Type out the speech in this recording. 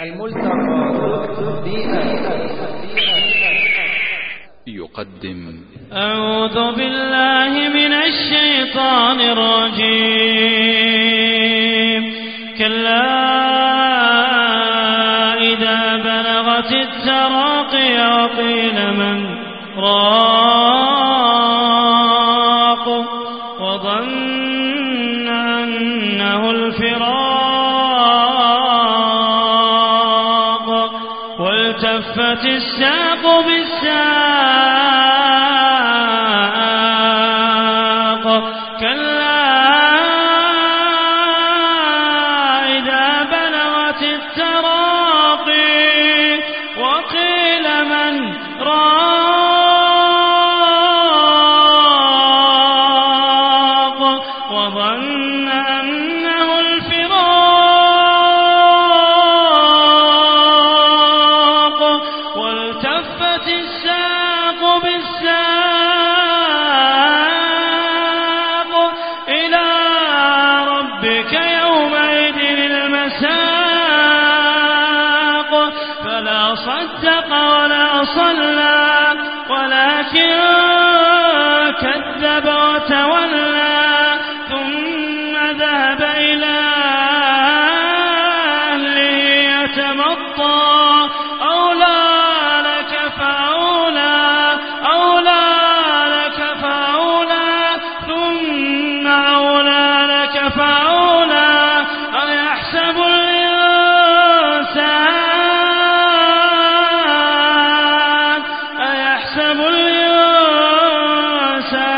الملتقى يقدم. أعوذ بالله من الشيطان الرجيم. كلا إذا بلغت التراقي وقيل من راق وظن أنه الفراق والتفت الساق بالساق. كلا إذا بلغت التراقي وقيل من راق. وظن أنه الفراق ربك يومئذ المساق. فلا صدق ولا صلى.